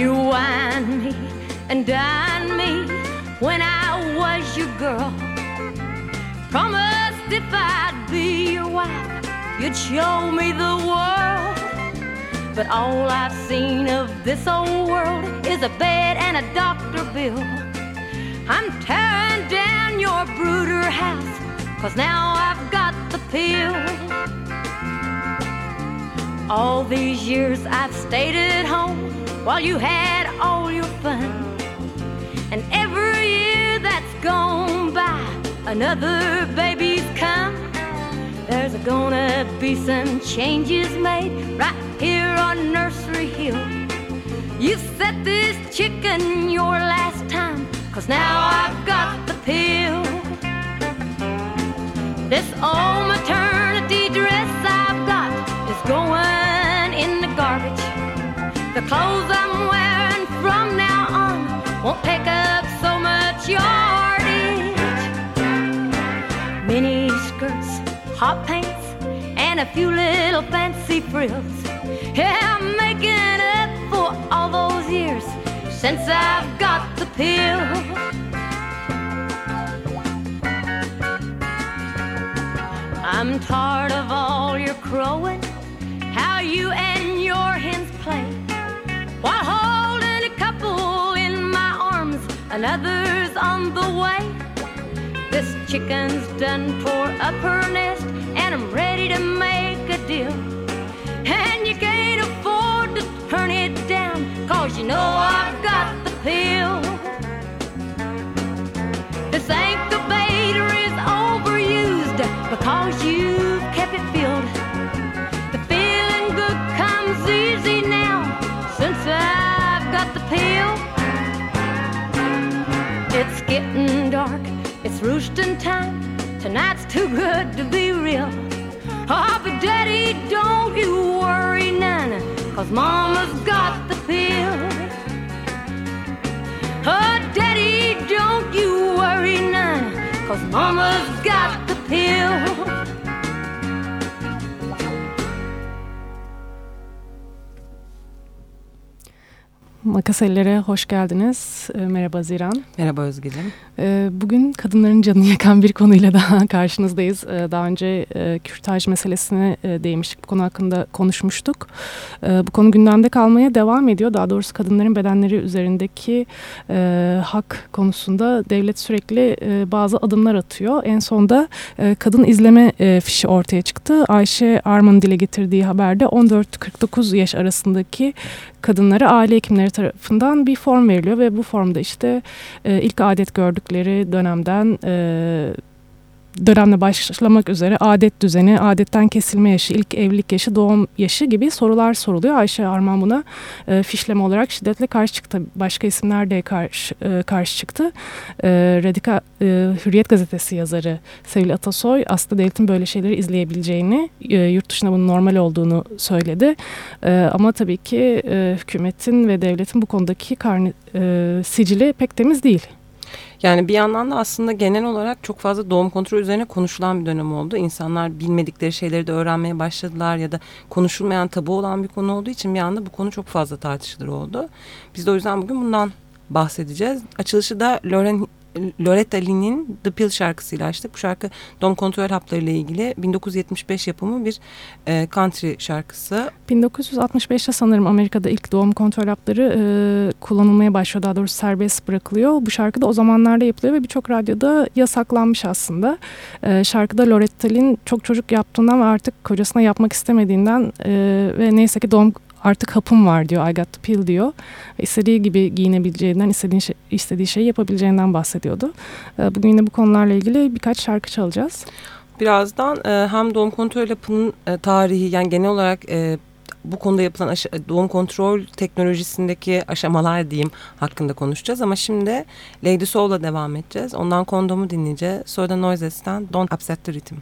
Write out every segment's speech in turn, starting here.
You wine me and dine me when I was your girl. Promised if I'd be your wife, you'd show me the world. But all I've seen of this old world is a bed and a doctor bill. I'm tearing down your brooder house, cause now I've got the pill. All these years I've stayed at home while you had all your fun. And every year that's gone by, another baby's come. There's gonna be some changes made right here on Nursery Hill. You set this chicken your last time, cause now I've got the pill. This old maternity clothes I'm wearing from now on won't take up so much yardage. Mini skirts, hot pants, and a few little fancy frills. Yeah, I'm making up for all those years since I've got the pill. I'm tired of all your crowing, how you and your hens play. While holding a couple in my arms, another's on the way. This chicken's done tore up her nest, and I'm ready to make a deal. And you can't afford to turn it down, cause you know I've got the pill. This incubator is overused because you've since I've got the pill. It's getting dark, it's roosting time. Tonight's too good to be real. Oh, but daddy, don't you worry none, cause mama's got the pill. Oh, daddy, don't you worry none, cause mama's got the pill. Makasellere hoş geldiniz. E, merhaba Ziran. Merhaba Özgül'üm. E, bugün kadınların canını yakan bir konuyla daha karşınızdayız. E, daha önce e, kürtaj meselesine e, değmiştik. Bu konu hakkında konuşmuştuk. E, bu konu gündemde kalmaya devam ediyor. Daha doğrusu kadınların bedenleri üzerindeki e, hak konusunda devlet sürekli bazı adımlar atıyor. En sonda kadın izleme fişi ortaya çıktı. Ayşe Arman'ın dile getirdiği haberde 14-49 yaş arasındaki kadınlara aile hekimleri tarafından bir form veriliyor ve bu formda işte ilk adet gördükleri dönemden e, dönemle başlamak üzere adet düzeni, adetten kesilme yaşı, ilk evlilik yaşı, doğum yaşı gibi sorular soruluyor. Ayşe Arman buna e, fişleme olarak şiddetle karşı çıktı. Başka isimler de karşı, e, karşı çıktı. E, Radikal e, Hürriyet gazetesi yazarı Sevil Atasoy aslında devletin böyle şeyleri izleyebileceğini, e, yurt dışında bunun normal olduğunu söyledi. E, ama tabii ki e, hükümetin ve devletin bu konudaki karne, e, sicili pek temiz değil. Yani bir yandan da aslında genel olarak çok fazla doğum kontrol üzerine konuşulan bir dönem oldu. İnsanlar bilmedikleri şeyleri de öğrenmeye başladılar ya da konuşulmayan tabu olan bir konu olduğu için bir anda bu konu çok fazla tartışılır oldu. Biz de o yüzden bugün bundan bahsedeceğiz. Açılışı da Lauren Loretta Lynn'in The Pill şarkısıyla açtık. Bu şarkı doğum kontrol haplarıyla ilgili 1975 yapımı bir e, country şarkısı. 1965'te sanırım Amerika'da ilk doğum kontrol hapları e, kullanılmaya başlıyor. Daha doğrusu serbest bırakılıyor. Bu şarkı da o zamanlarda yapılıyor ve birçok radyoda yasaklanmış aslında. E, şarkıda Loretta Lynn çok çocuk yaptığından ve artık kocasına yapmak istemediğinden e, ve neyse ki doğum artık hapım var diyor. I got the pill diyor. İstediği gibi giyinebileceğinden, istediği, şey, istediği şeyi yapabileceğinden bahsediyordu. Bugün yine bu konularla ilgili birkaç şarkı çalacağız. Birazdan e, hem doğum kontrol hapının e, tarihi yani genel olarak e, bu konuda yapılan doğum kontrol teknolojisindeki aşamalar diyeyim hakkında konuşacağız. Ama şimdi Lady Soul'la devam edeceğiz. Ondan kondomu dinleyeceğiz. Sonra da Noises'ten Don't Upset the Rhythm.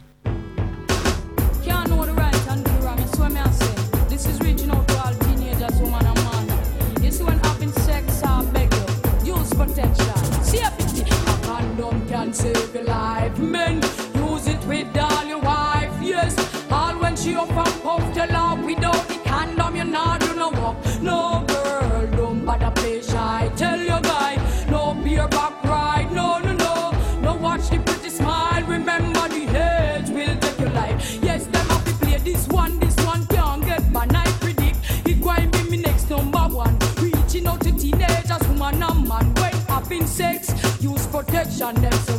I never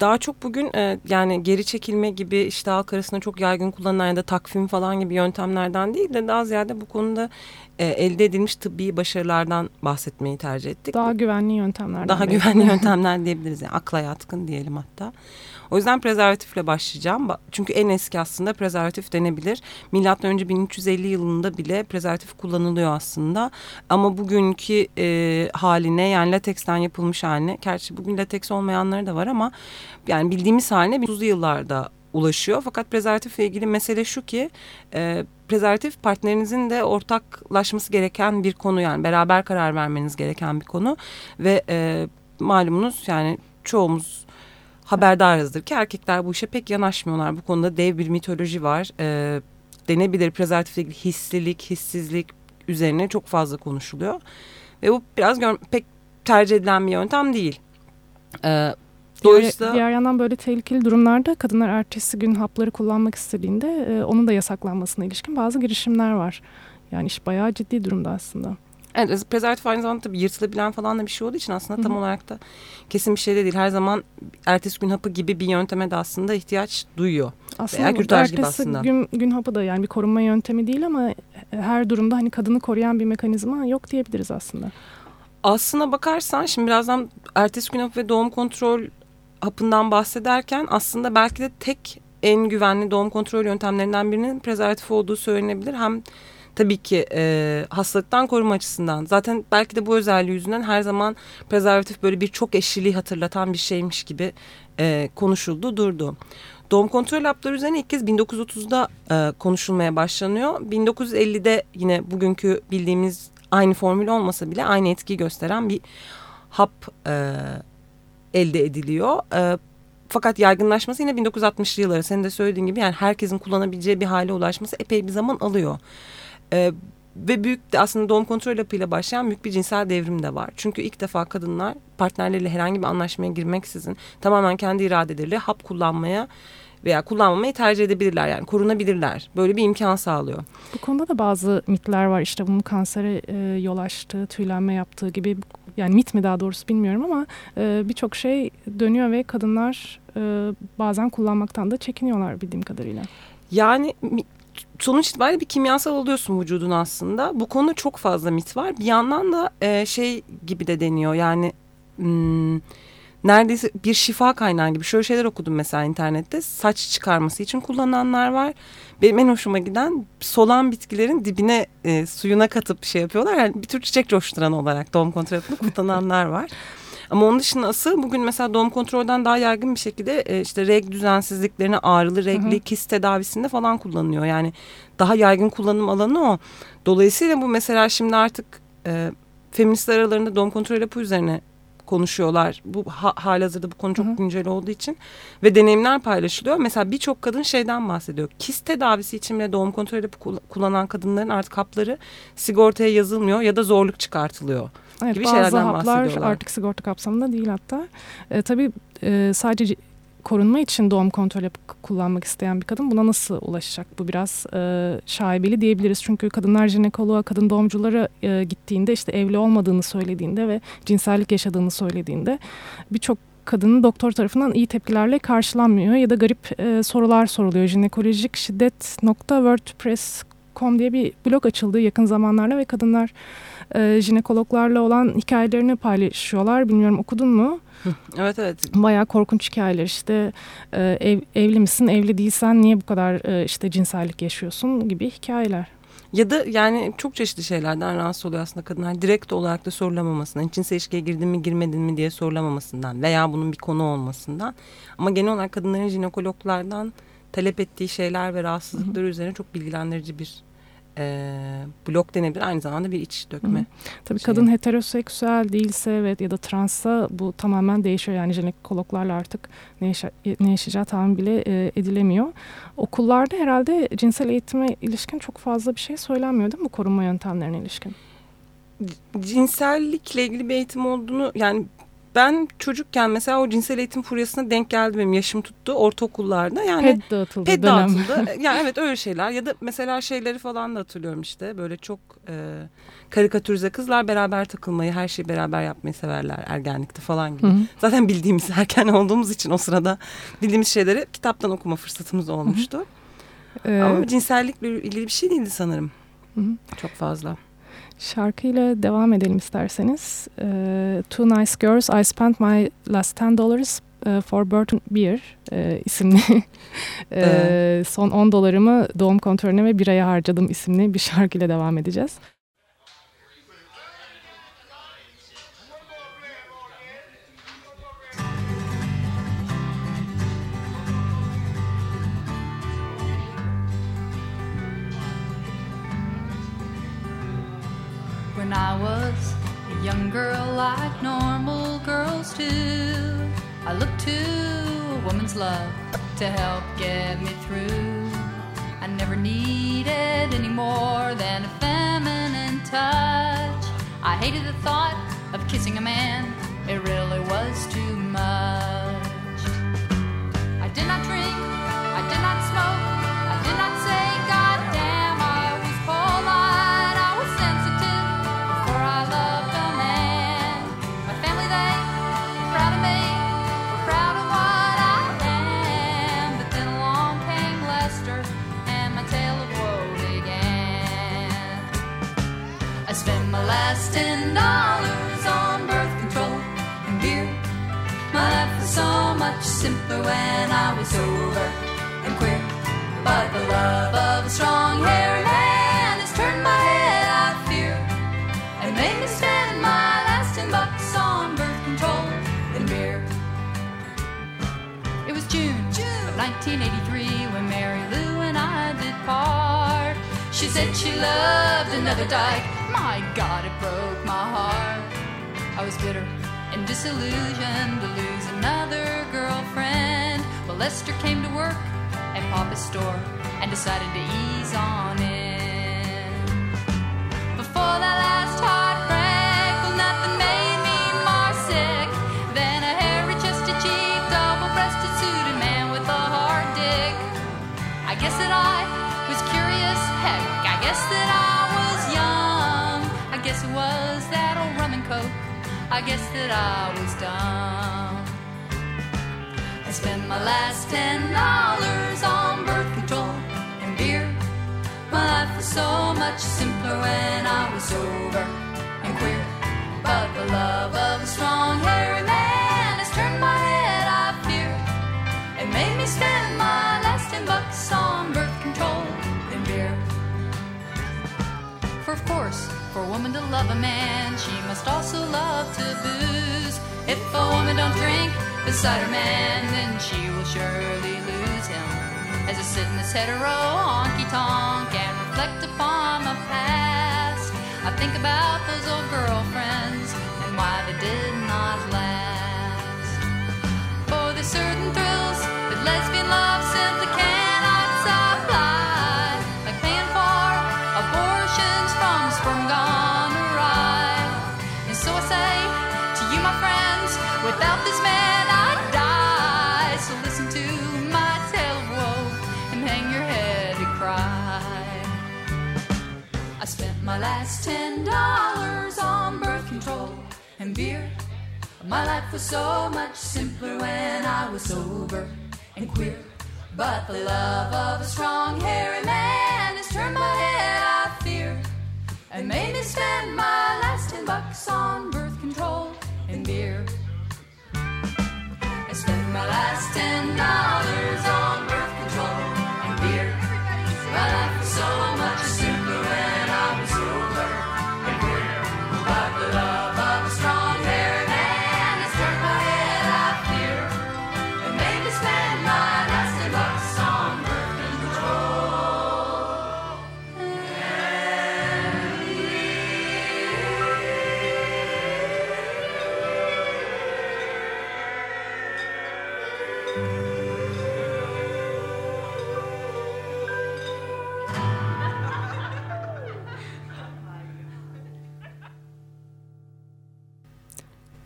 Daha çok bugün e, yani geri çekilme gibi işte halk arasında çok yaygın kullanılan ya da takvim falan gibi yöntemlerden değil de daha ziyade bu konuda e, elde edilmiş tıbbi başarılardan bahsetmeyi tercih ettik. Daha güvenli yöntemlerden. Daha belki. güvenli yöntemler diyebiliriz. Yani akla yatkın diyelim hatta. O yüzden prezervatifle başlayacağım. Ba- Çünkü en eski aslında prezervatif denebilir. Milattan önce 1350 yılında bile prezervatif kullanılıyor aslında. Ama bugünkü e, haline yani lateksten yapılmış haline. Gerçi bugün lateks olmayanları da var ama yani bildiğimiz haline 1900'lü yıllarda ulaşıyor. Fakat prezervatifle ilgili mesele şu ki e, prezervatif partnerinizin de ortaklaşması gereken bir konu yani beraber karar vermeniz gereken bir konu ve e, malumunuz yani çoğumuz haberdarızdır ki erkekler bu işe pek yanaşmıyorlar. Bu konuda dev bir mitoloji var. E, denebilir prezervatifle ilgili hisslilik, hissizlik üzerine çok fazla konuşuluyor. Ve bu biraz pek tercih edilen bir yöntem değil. E, dolayısıyla diğer yandan böyle tehlikeli durumlarda kadınlar ertesi gün hapları kullanmak istediğinde e, onun da yasaklanmasına ilişkin bazı girişimler var. Yani iş bayağı ciddi durumda aslında. Evet, prezervatif aynı zamanda tabii yırtılabilen falan da bir şey olduğu için aslında tam Hı hı. olarak da kesin bir şey de değil. Her zaman ertesi gün hapı gibi bir yönteme de aslında ihtiyaç duyuyor. Aslında Veya kürtaj gibi aslında. Gün, gün hapı da yani bir korunma yöntemi değil ama her durumda hani kadını koruyan bir mekanizma yok diyebiliriz aslında. Aslına bakarsan şimdi birazdan ertesi gün hapı ve doğum kontrol hapından bahsederken aslında belki de tek en güvenli doğum kontrol yöntemlerinden birinin prezervatif olduğu söylenebilir. Hem tabii ki e, hastalıktan koruma açısından. Zaten belki de bu özelliği yüzünden her zaman prezervatif böyle bir çok eşliliği hatırlatan bir şeymiş gibi e, konuşuldu, durdu. Doğum kontrol hapları üzerine ilk kez 1930'da e, konuşulmaya başlanıyor. 1950'de yine bugünkü bildiğimiz aynı formül olmasa bile aynı etkiyi gösteren bir hap e, elde ediliyor. E, fakat yaygınlaşması yine 1960'lı yılları senin de söylediğin gibi yani herkesin kullanabileceği bir hale ulaşması epey bir zaman alıyor. E, ve büyük de aslında doğum kontrol hapıyla başlayan büyük bir cinsel devrim de var. Çünkü ilk defa kadınlar partnerleriyle herhangi bir anlaşmaya girmeksizin tamamen kendi iradeleriyle hap kullanmaya veya kullanmamayı tercih edebilirler yani korunabilirler. Böyle bir imkan sağlıyor. Bu konuda da bazı mitler var işte bunun kansere e, yol açtığı, tüylenme yaptığı gibi yani mit mi daha doğrusu bilmiyorum ama e, birçok şey dönüyor ve kadınlar e, bazen kullanmaktan da çekiniyorlar bildiğim kadarıyla. Yani sonuç itibariyle bir kimyasal alıyorsun vücudun aslında. Bu konuda çok fazla mit var. Bir yandan da e, şey gibi de deniyor yani hmm, neredeyse bir şifa kaynağı gibi. Şöyle şeyler okudum mesela internette. Saç çıkarması için kullananlar var. Benim en hoşuma giden solan bitkilerin dibine e, suyuna katıp şey yapıyorlar. Yani bir tür çiçek coşturan olarak doğum kontrol kullananlar var. Ama onun dışında asıl bugün mesela doğum kontrolden daha yaygın bir şekilde e, işte reg düzensizliklerine ağrılı regli Hı hı. kist tedavisinde falan kullanılıyor. Yani daha yaygın kullanım alanı o. Dolayısıyla bu mesela şimdi artık e, feministler aralarında doğum kontrol hapı üzerine konuşuyorlar. Bu ha, halihazırda bu konu çok Hı hı. güncel olduğu için ve deneyimler paylaşılıyor. Mesela birçok kadın şeyden bahsediyor. Kist tedavisi için bile doğum kontrol hapı kul- kullanan kadınların artık hapları sigortaya yazılmıyor ya da zorluk çıkartılıyor. Evet, gibi bazı şeylerden haplar artık sigorta kapsamında değil hatta. E, tabii e, sadece korunma için doğum kontrol yapıp kullanmak isteyen bir kadın buna nasıl ulaşacak? Bu biraz e, şaibeli diyebiliriz. Çünkü kadınlar jinekoloğa, kadın doğumculara e, gittiğinde işte evli olmadığını söylediğinde ve cinsellik yaşadığını söylediğinde birçok kadının doktor tarafından iyi tepkilerle karşılanmıyor ya da garip e, sorular soruluyor. Jinekolojik şiddet.wordpress.com diye bir blog açıldı yakın zamanlarda ve kadınlar e, jinekologlarla olan hikayelerini paylaşıyorlar. Bilmiyorum okudun mu? Evet evet. Bayağı korkunç hikayeler işte e, ev, evli misin evli değilsen niye bu kadar e, işte cinsellik yaşıyorsun gibi hikayeler. Ya da yani çok çeşitli şeylerden rahatsız oluyor aslında kadınlar. Direkt olarak da sorulamamasından, cinsel ilişkiye girdin mi girmedin mi diye sorulamamasından veya bunun bir konu olmasından. Ama genel olarak kadınların jinekologlardan talep ettiği şeyler ve rahatsızlıkları üzerine çok bilgilendirici bir e, blok denebilir. Aynı zamanda bir iç dökme. Hı. Tabii şey. kadın heteroseksüel değilse evet ya da transsa bu tamamen değişiyor. Yani jinekologlarla artık ne, yaşa, ne yaşayacağı tahmin bile e, edilemiyor. Okullarda herhalde cinsel eğitime ilişkin çok fazla bir şey söylenmiyor değil mi korunma yöntemlerine ilişkin? cinsellikle ilgili bir eğitim olduğunu yani ben çocukken mesela o cinsel eğitim furyasına denk geldi benim yaşım tuttu ortaokullarda. Yani ped dağıtıldı. Ped dağıtıldı. yani evet öyle şeyler ya da mesela şeyleri falan da hatırlıyorum işte böyle çok e, karikatürize kızlar beraber takılmayı her şeyi beraber yapmayı severler ergenlikte falan gibi. Hı hı. Zaten bildiğimiz erken olduğumuz için o sırada bildiğimiz şeyleri kitaptan okuma fırsatımız olmuştu. Hı hı. Ee, Ama cinsellikle ilgili bir şey değildi sanırım. Hı hı. Çok fazla. Şarkıyla devam edelim isterseniz. Uh, Two Nice Girls, I Spent My Last Ten Dollars uh, for Burton Beer uh, isimli uh, son 10 dolarımı doğum kontrolüne ve biraya harcadım isimli bir şarkıyla devam edeceğiz. I was a young girl like normal girls do. I looked to a woman's love to help get me through. I never needed any more than a feminine touch. I hated the thought of kissing a man, it really was too much. I did not drink, I did not smoke, last ten dollars on birth control and beer. My life was so much simpler when I was sober and queer. But the love of a strong hairy man has turned my head, I fear, and made me spend my last ten bucks on birth control and beer. It was June, June of 1983 when Mary Lou and I did part. She said she loved another dyke my God, it broke my heart. I was bitter and disillusioned to lose another girlfriend. But Lester came to work at Papa's store and decided to ease on in. Before that last heartbreak, I guess that I was dumb. I spent my last ten dollars on birth control and beer. My life was so much simpler when I was sober and queer. But the love of a strong hairy man has turned my head, I fear. It made me spend my last ten bucks on birth control and beer. For of course, for a woman to love a man, she must also love to booze. If a woman don't drink beside her man, then she will surely lose him. As I sit in this hetero honky tonk and reflect upon my past, I think about was so much simpler when I was sober and queer. But the love of a strong, hairy man has turned my head, I fear, and made me spend my last ten bucks on birth control and beer. I spent my last ten dollars on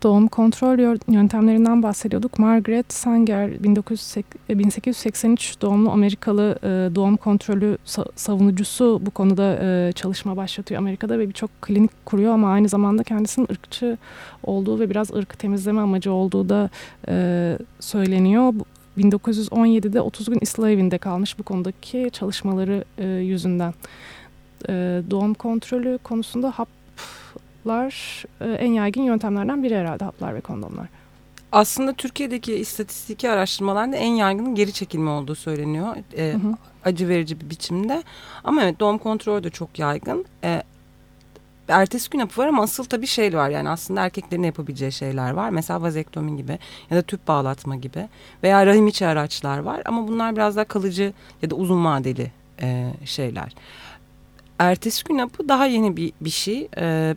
Doğum kontrol yö- yöntemlerinden bahsediyorduk. Margaret Sanger 1908 e, 1883 doğumlu Amerikalı e, doğum kontrolü sa- savunucusu bu konuda e, çalışma başlatıyor Amerika'da ve birçok klinik kuruyor ama aynı zamanda kendisinin ırkçı olduğu ve biraz ırkı temizleme amacı olduğu da söyleniyor. Bu- 1917'de 30 gün ıslah evinde kalmış bu konudaki çalışmaları yüzünden. Doğum kontrolü konusunda haplar e, en yaygın yöntemlerden biri herhalde haplar ve kondomlar. Aslında Türkiye'deki istatistiki araştırmalarda en yaygın geri çekilme olduğu söyleniyor. Ee, Hı hı. acı verici bir biçimde. Ama evet doğum kontrolü de çok yaygın. Ee, ertesi gün hapı var ama asıl tabii şey var yani aslında erkeklerin yapabileceği şeyler var. Mesela vazektomi gibi ya da tüp bağlatma gibi veya rahim içi araçlar var ama bunlar biraz daha kalıcı ya da uzun vadeli e, şeyler. Ertesi gün hapı daha yeni bir, bir şey. Ee,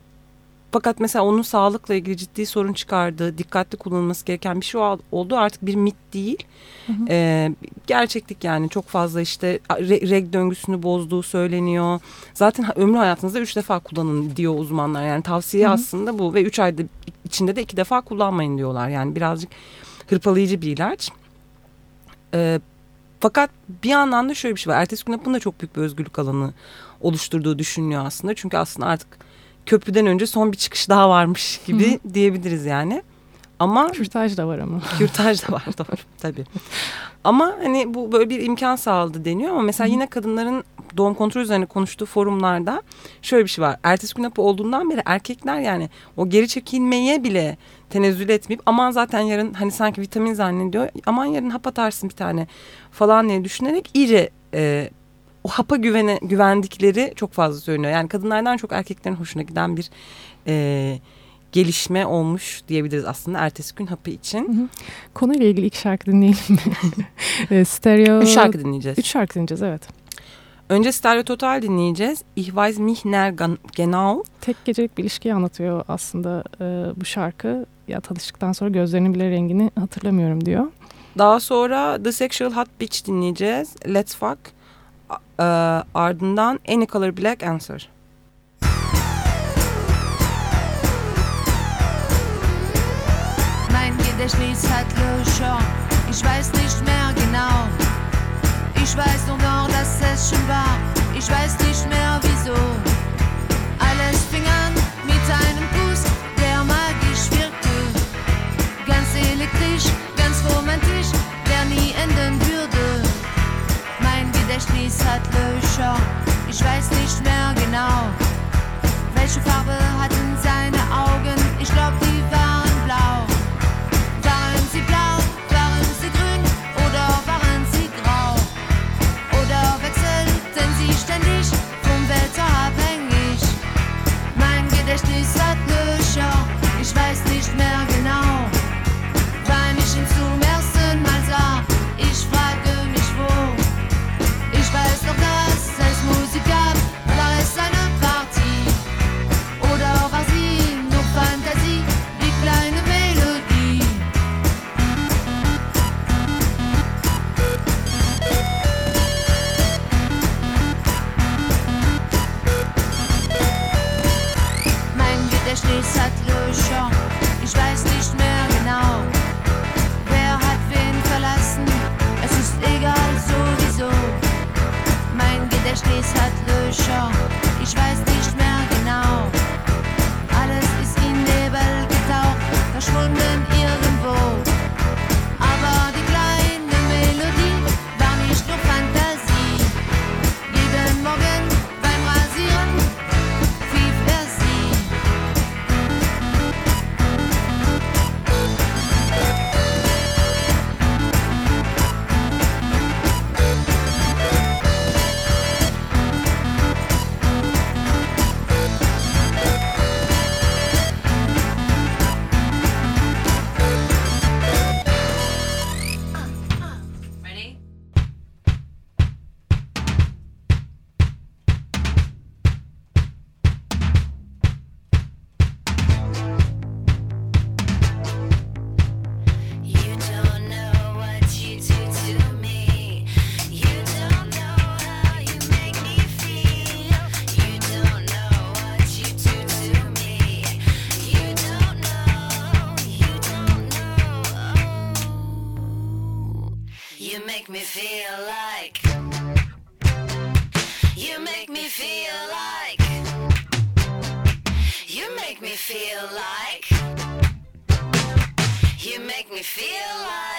fakat mesela onun sağlıkla ilgili ciddi sorun çıkardığı, dikkatli kullanılması gereken bir şey ol- oldu. Artık bir mit değil. Hı hı. Ee, gerçeklik yani çok fazla işte re- reg döngüsünü bozduğu söyleniyor. Zaten ömrü hayatınızda üç defa kullanın diyor uzmanlar. Yani tavsiye Hı hı. aslında bu ve üç ayda içinde de iki defa kullanmayın diyorlar. Yani birazcık hırpalayıcı bir ilaç. Ee, fakat bir yandan da şöyle bir şey var. Ertesi gün hapın da çok büyük bir özgürlük alanı oluşturduğu düşünülüyor aslında. Çünkü aslında artık köprüden önce son bir çıkış daha varmış gibi diyebiliriz yani. Ama Kürtaj da var ama. kürtaj da var doğru tabii. Ama hani bu böyle bir imkan sağladı deniyor ama mesela yine kadınların doğum kontrol üzerine konuştuğu forumlarda şöyle bir şey var. Ertesi gün hapı olduğundan beri erkekler yani o geri çekilmeye bile tenezzül etmeyip aman zaten yarın hani sanki vitamin zannediyor. Aman yarın hap atarsın bir tane falan diye düşünerek iyice e, o hapa güvene, güvendikleri çok fazla söyleniyor. Yani kadınlardan çok erkeklerin hoşuna giden bir e, gelişme olmuş diyebiliriz aslında ertesi gün hapı için. Konuyla ilgili ilk şarkı dinleyelim mi? E, Stereo... Üç şarkı dinleyeceğiz. Üç şarkı dinleyeceğiz evet. Önce Stereo Total dinleyeceğiz. Ich weiß mich ner genau. Tek gecelik bir ilişkiyi anlatıyor aslında e, bu şarkı. Ya tanıştıktan sonra gözlerinin bile rengini hatırlamıyorum diyor. Daha sonra The Sexual Hot Bitch dinleyeceğiz. Let's Fuck. E, ardından Any Color Black Answer. Mein Gedächtnis hat Löcher, ich weiß nicht mehr genau. Ich weiß nur noch, dass es schon war, ich weiß nicht mehr wieso. Alles fing an mit einem Kuss, der magisch wirkte. Ganz elektrisch, ganz romantisch, der nie enden Gedächtnis hat Löcher, ich weiß nicht mehr genau. Welche Farbe hatten seine make me feel like. You make me feel like. You make me feel like. You make me feel like.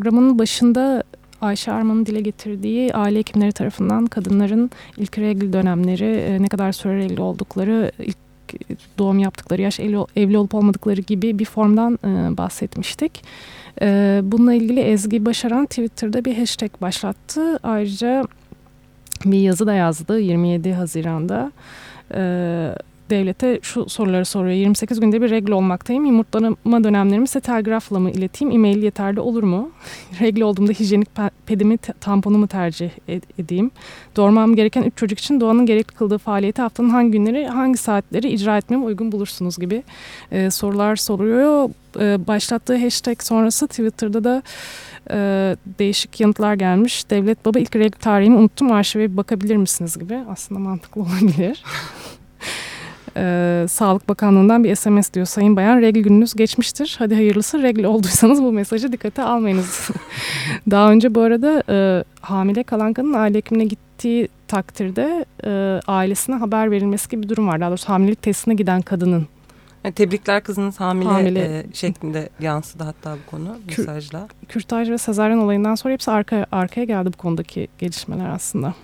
Programın başında Ayşe Arman'ın dile getirdiği aile hekimleri tarafından kadınların ilk regl dönemleri, e, ne kadar süre regl oldukları, ilk doğum yaptıkları yaş, evli, olup olmadıkları gibi bir formdan e, bahsetmiştik. E, bununla ilgili Ezgi Başaran Twitter'da bir hashtag başlattı. Ayrıca bir yazı da yazdı 27 Haziran'da. Devlete şu soruları soruyor. 28 günde bir regl olmaktayım. Yumurtlama dönemlerimi size telgrafla mı ileteyim? E-mail yeterli olur mu? regl olduğumda hijyenik pe- pedimi, tamponumu tercih ed- edeyim. Doğurmam gereken 3 çocuk için doğanın gerekli kıldığı faaliyeti haftanın hangi günleri, hangi saatleri icra etmemi uygun bulursunuz gibi e, sorular soruyor. E, başlattığı hashtag sonrası Twitter'da da e, değişik yanıtlar gelmiş. Devlet baba ilk regl tarihimi unuttum arşive bakabilir misiniz gibi. Aslında mantıklı olabilir. Ee, Sağlık Bakanlığı'ndan bir SMS diyor. Sayın Bayan regl gününüz geçmiştir. Hadi hayırlısı regl olduysanız bu mesajı dikkate almayınız. Daha önce bu arada e, hamile kalan kadın aile hekimine gittiği takdirde e, ailesine haber verilmesi gibi bir durum var. Daha doğrusu hamilelik testine giden kadının. Yani tebrikler kızınız hamile, Hamile. e, şeklinde yansıdı hatta bu konu Kür- mesajla. Kürtaj ve sezaryen olayından sonra hepsi arka, arkaya geldi bu konudaki gelişmeler aslında.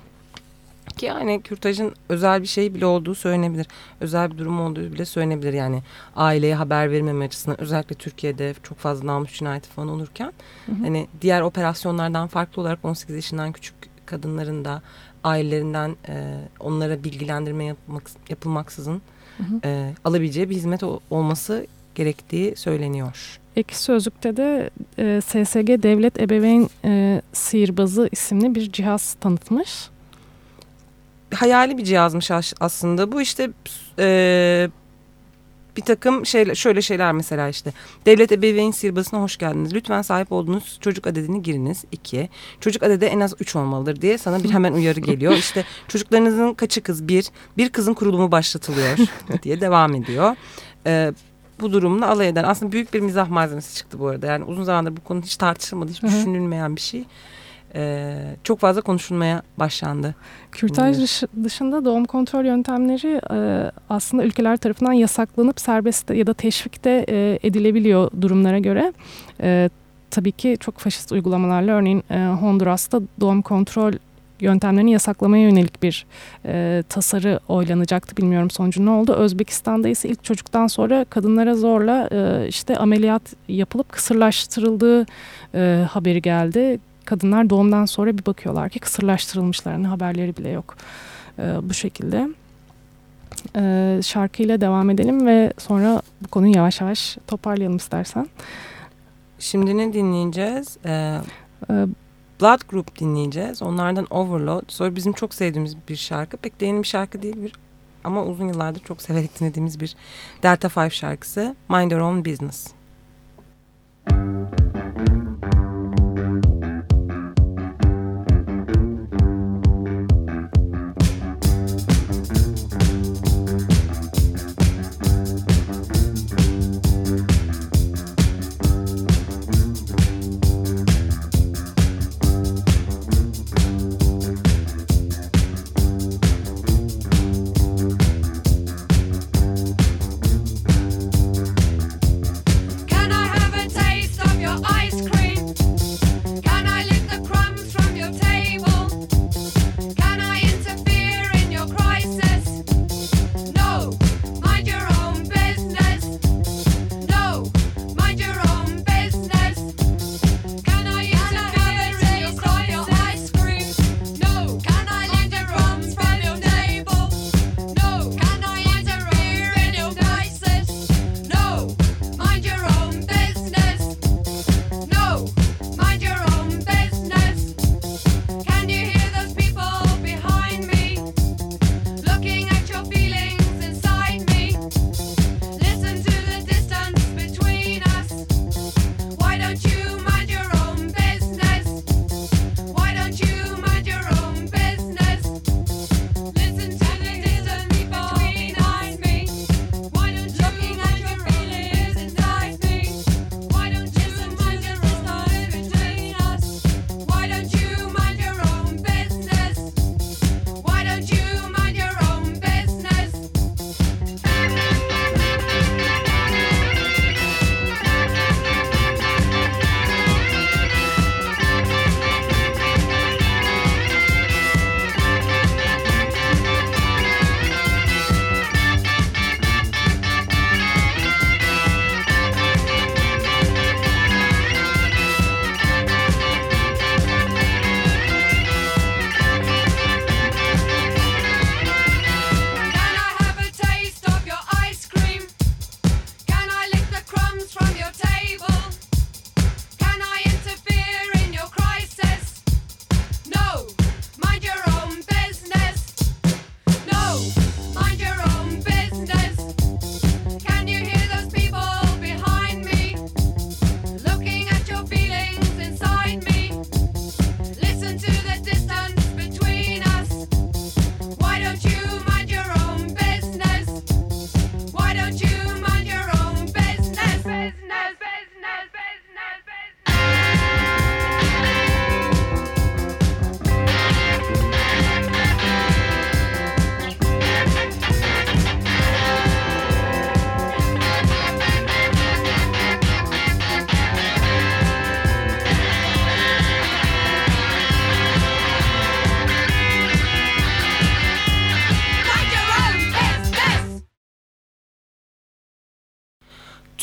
Ki yani kürtajın özel bir şey bile olduğu söylenebilir. Özel bir durum olduğu bile söylenebilir. Yani aileye haber vermeme açısından özellikle Türkiye'de çok fazla namus cinayeti falan olurken hani diğer operasyonlardan farklı olarak 18 yaşından küçük kadınların da ailelerinden e, onlara bilgilendirme yapmak, yapılmaksızın e, alabileceği bir hizmet olması gerektiği söyleniyor. Ek Sözlük'te de e, SSG Devlet Ebeveyn e, Sihirbazı isimli bir cihaz tanıtmış. Hayali bir cihazmış as- aslında. Bu işte e, bir takım şeyler, şöyle şeyler mesela işte. Devlet ebeveyn sihirbazına hoş geldiniz. Lütfen sahip olduğunuz çocuk adedini giriniz. İki. Çocuk adedi en az üç olmalıdır diye sana bir hemen uyarı geliyor. İşte çocuklarınızın kaçı kız? Bir. Bir kızın kurulumu başlatılıyor diye devam ediyor. E, bu durumla alay eden aslında büyük bir mizah malzemesi çıktı bu arada. Yani uzun zamandır bu konu hiç tartışılmadı, hiç Hı hı. düşünülmeyen bir şey. E, çok fazla konuşulmaya başlandı. Kürtaj dışı- dışında doğum kontrol yöntemleri e, aslında ülkeler tarafından yasaklanıp serbest ya da teşvikte e, edilebiliyor durumlara göre. E, tabii ki çok faşist uygulamalarla örneğin e, Honduras'ta doğum kontrol yöntemlerini yasaklamaya yönelik bir e, tasarı oylanacaktı. Bilmiyorum sonucu ne oldu. Özbekistan'da ise ilk çocuktan sonra kadınlara zorla e, işte ameliyat yapılıp kısırlaştırıldığı e, haberi geldi. Kadınlar doğumdan sonra bir bakıyorlar ki kısırlaştırılmışlarının haberleri bile yok. E, bu şekilde. E, şarkıyla devam edelim ve sonra bu konuyu yavaş yavaş toparlayalım istersen. Şimdi ne dinleyeceğiz? Ee, E, Blood Group dinleyeceğiz. Onlardan Overload. Sonra bizim çok sevdiğimiz bir şarkı. Pek de yeni bir şarkı değil bir ama uzun yıllardır çok severek dinlediğimiz bir Delta Five şarkısı. Mind Your Own Business.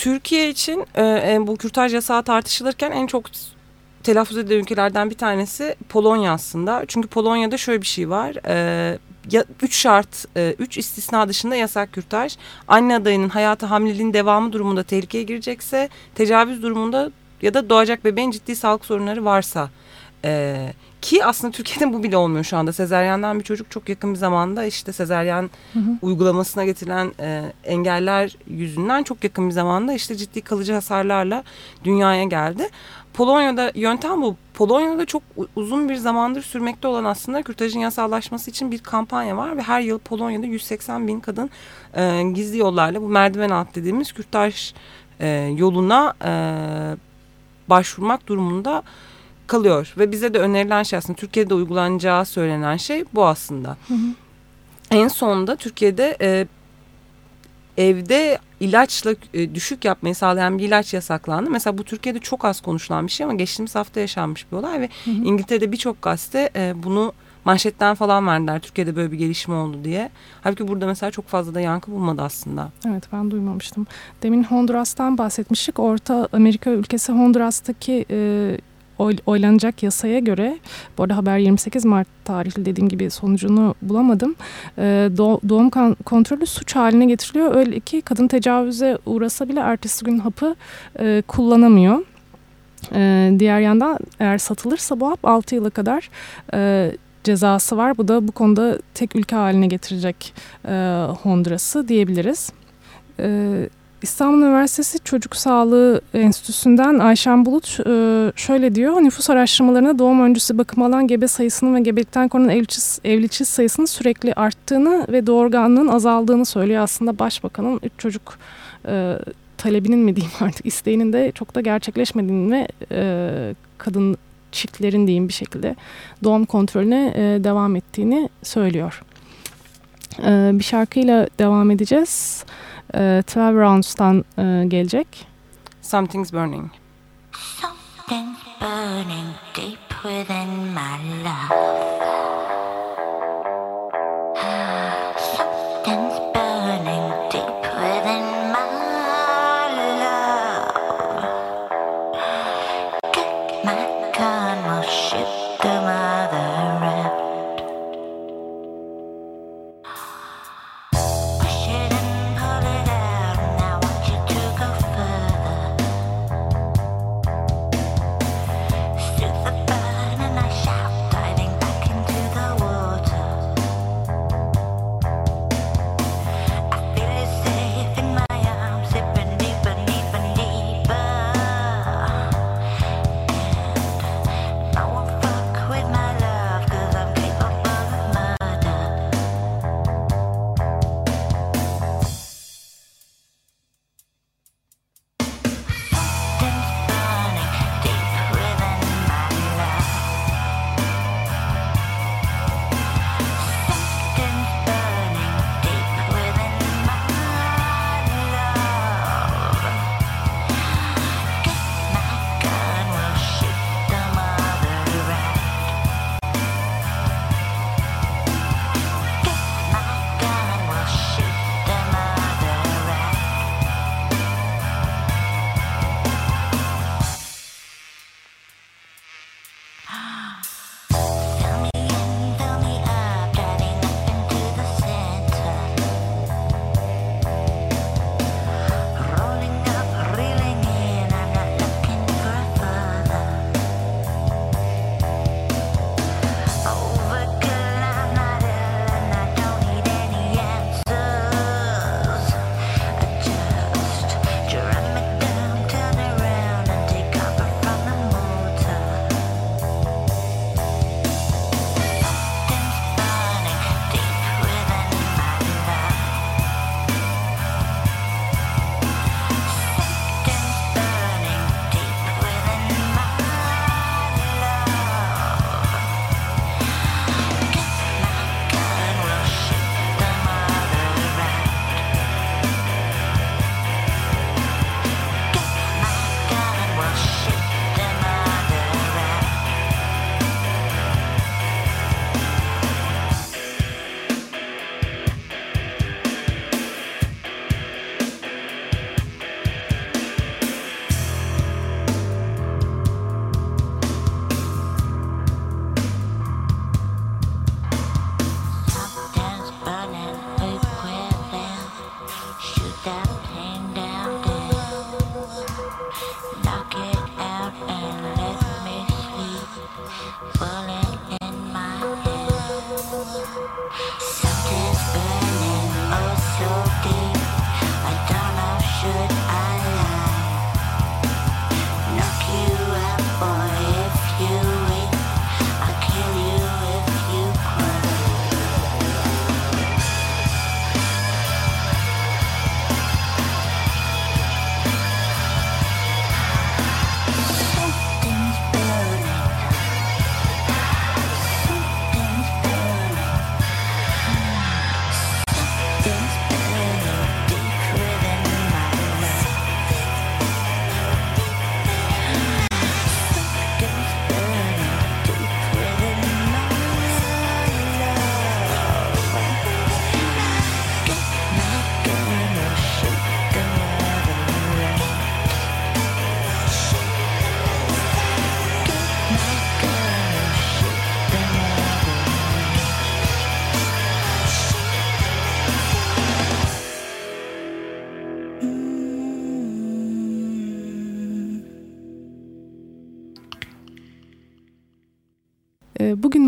Türkiye için e, bu kürtaj yasağı tartışılırken en çok telaffuz edilen ülkelerden bir tanesi Polonya aslında. Çünkü Polonya'da şöyle bir şey var. E, ya, üç şart, e, üç istisna dışında yasak kürtaj. Anne adayının hayatı hamileliğin devamı durumunda tehlikeye girecekse, tecavüz durumunda ya da doğacak bebeğin ciddi sağlık sorunları varsa e, ki aslında Türkiye'de bu bile olmuyor şu anda. Sezeryandan bir çocuk çok yakın bir zamanda işte sezeryan uygulamasına getirilen e, engeller yüzünden çok yakın bir zamanda işte ciddi kalıcı hasarlarla dünyaya geldi. Polonya'da yöntem bu. Polonya'da çok uzun bir zamandır sürmekte olan aslında kürtajın yasallaşması için bir kampanya var ve her yıl Polonya'da 180 bin kadın e, gizli yollarla bu merdiven alt dediğimiz kürtaj e, yoluna e, başvurmak durumunda kalıyor ve bize de önerilen şey aslında Türkiye'de uygulanacağı söylenen şey bu aslında. En sonunda Türkiye'de e, evde ilaçla e, düşük yapmayı sağlayan bir ilaç yasaklandı. Mesela bu Türkiye'de çok az konuşulan bir şey ama geçtiğimiz hafta yaşanmış bir olay ve İngiltere'de birçok gazete e, bunu manşetten falan verdiler. Türkiye'de böyle bir gelişme oldu diye. Halbuki burada mesela çok fazla da yankı bulmadı aslında. Evet ben duymamıştım. Demin Honduras'tan bahsetmiştik. Orta Amerika ülkesi Honduras'taki e, oy- oylanacak yasaya göre, bu arada haber 28 Mart tarihli dediğim gibi sonucunu bulamadım. Doğ- doğum kontrolü suç haline getiriliyor. Öyle ki kadın tecavüze uğrasa bile ertesi gün hapı kullanamıyor. Diğer yandan eğer satılırsa bu hap 6 yıla kadar cezası var. Bu da bu konuda tek ülke haline getirecek e, Honduras'ı diyebiliriz. E, İstanbul Üniversitesi Çocuk Sağlığı Enstitüsü'nden Ayşen Bulut e, şöyle diyor. Nüfus araştırmalarında doğum öncesi bakım alan gebe sayısının ve gebelikten korunan evliçiz sayısının sürekli arttığını ve doğurganlığın azaldığını söylüyor. Aslında başbakanın üç çocuk e, talebinin mi diyeyim artık isteğinin de çok da gerçekleşmediğini ve e, kadın çiftlerin diyeyim bir şekilde doğum kontrolüne devam ettiğini söylüyor. E, bir şarkıyla devam edeceğiz. E, 12 Rounds'tan e, gelecek. Something's burning. Something's burning deep within my love. Something's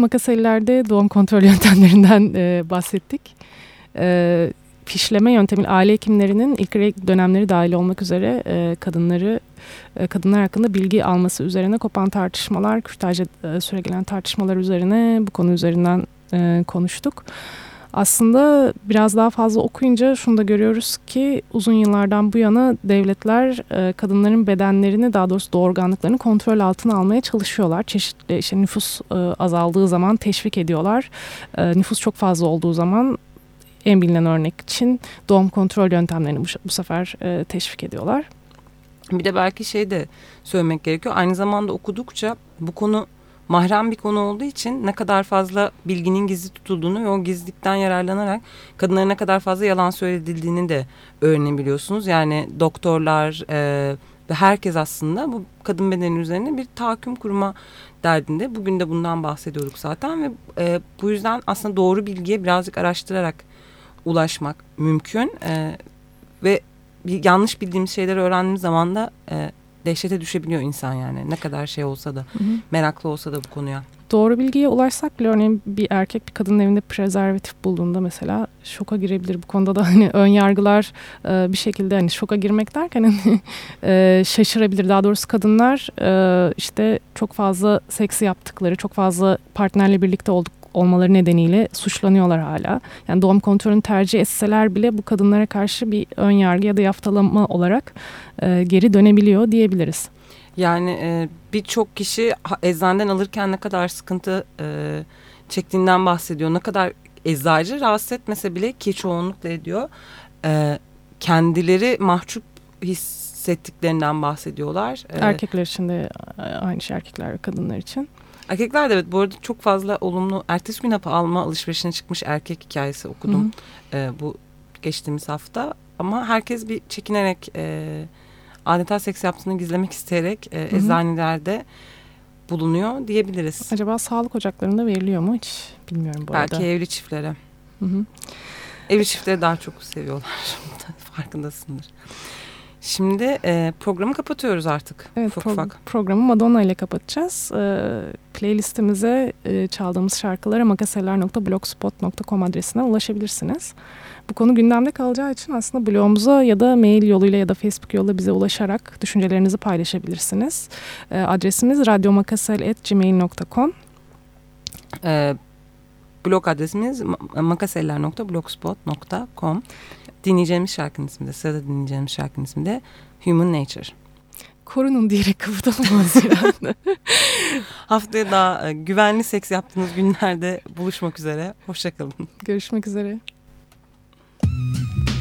E, makasellerde doğum kontrol yöntemlerinden e, bahsettik. E, fişleme yöntemi aile hekimlerinin ilk dönemleri dahil olmak üzere e, kadınları e, kadınlar hakkında bilgi alması üzerine kopan tartışmalar, kürtaja e, süregelen tartışmalar üzerine bu konu üzerinden e, konuştuk. Aslında biraz daha fazla okuyunca şunu da görüyoruz ki uzun yıllardan bu yana devletler e, kadınların bedenlerini daha doğrusu doğurganlıklarını kontrol altına almaya çalışıyorlar. Çeşitli işte nüfus e, azaldığı zaman teşvik ediyorlar. E, nüfus çok fazla olduğu zaman en bilinen örnek için doğum kontrol yöntemlerini bu, bu sefer teşvik ediyorlar. Bir de belki şey de söylemek gerekiyor. Aynı zamanda okudukça bu konu mahrem bir konu olduğu için ne kadar fazla bilginin gizli tutulduğunu ve o gizlilikten yararlanarak kadınlara ne kadar fazla yalan söyledildiğini de öğrenebiliyorsunuz. Yani doktorlar e, ve herkes aslında bu kadın bedeni üzerine bir tahakküm kurma derdinde. Bugün de bundan bahsediyorduk zaten ve e, bu yüzden aslında doğru bilgiye birazcık araştırarak ulaşmak mümkün. E, ve yanlış bildiğimiz şeyleri öğrendiğimiz zaman da e, dehşete düşebiliyor insan yani. Ne kadar şey olsa da, hı hı. meraklı olsa da bu konuya. Doğru bilgiye ulaşsak bile örneğin bir erkek bir kadının evinde prezervatif bulduğunda mesela şoka girebilir. Bu konuda da hani ön yargılar e, bir şekilde hani şoka girmek derken hani e, şaşırabilir. Daha doğrusu kadınlar e, işte çok fazla seksi yaptıkları, çok fazla partnerle birlikte olduk olmaları nedeniyle suçlanıyorlar hala. Yani doğum kontrolünü tercih etseler bile bu kadınlara karşı bir ön yargı ya da yaftalama olarak e, geri dönebiliyor diyebiliriz. Yani e, birçok kişi eczaneden alırken ne kadar sıkıntı e, çektiğinden bahsediyor. Ne kadar eczacı rahatsız etmese bile ki çoğunlukla ediyor. E, kendileri mahcup hissettiklerinden bahsediyorlar. E, erkekler için de aynı şey erkekler ve kadınlar için. Erkekler de evet bu arada çok fazla olumlu ertesi gün hapı alma alışverişine çıkmış erkek hikayesi okudum hı hı. E, bu geçtiğimiz hafta. Ama herkes bir çekinerek e, adeta seks yaptığını gizlemek isteyerek e, hı hı. eczanelerde bulunuyor diyebiliriz. Acaba sağlık ocaklarında veriliyor mu hiç bilmiyorum bu Belki arada. Belki evli çiftlere. Hı hı. Evli çiftleri daha çok seviyorlar. Farkındasındır. Şimdi e, programı kapatıyoruz artık. Evet ufak pro ufak. programı Madonna ile kapatacağız. E, playlistimize e, çaldığımız şarkılara makaseller.blogspot.com adresine ulaşabilirsiniz. Bu konu gündemde kalacağı için aslında blogumuza ya da mail yoluyla ya da Facebook yoluyla bize ulaşarak düşüncelerinizi paylaşabilirsiniz. E, adresimiz radyomakasel.gmail.com e, Blog adresimiz makaseller.blogspot.com dinleyeceğimiz şarkının ismi de sırada dinleyeceğimiz şarkının ismi de Human Nature. Korunun diyerek kapatamaz yani. Haftaya daha e, güvenli seks yaptığınız günlerde buluşmak üzere. Hoşçakalın. Görüşmek üzere. words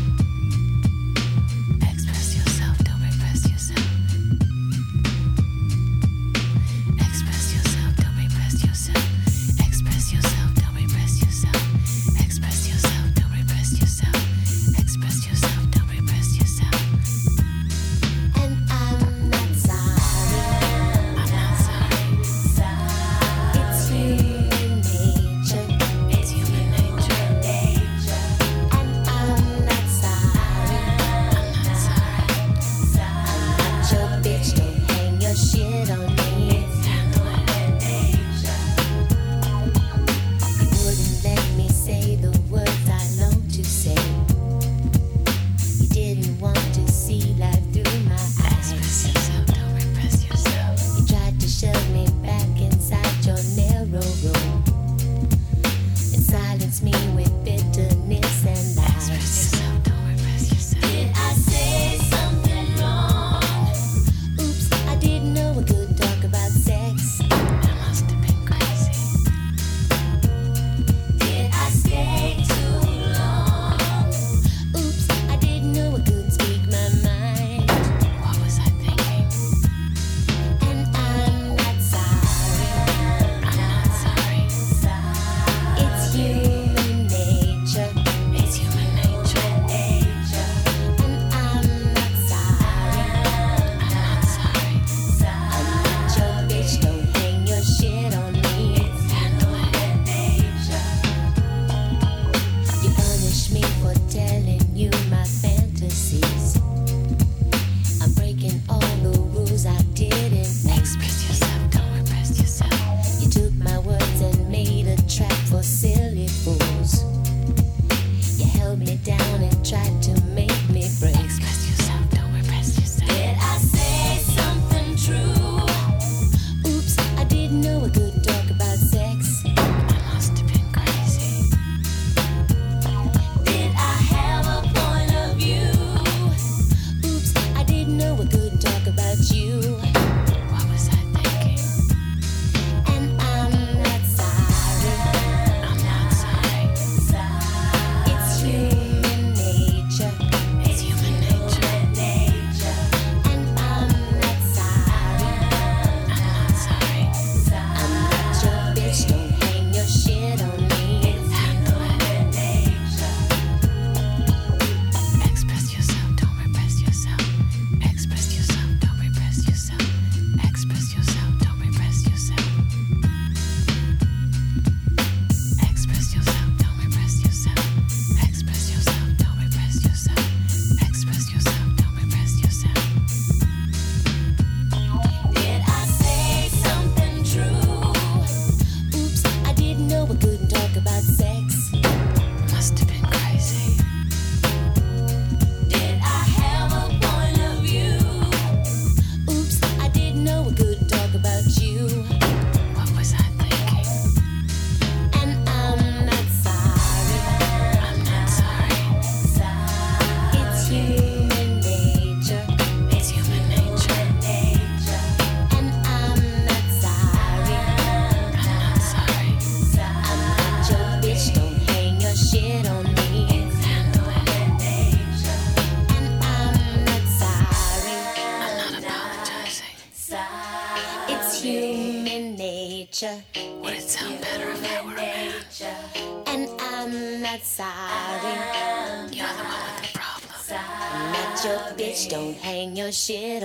shit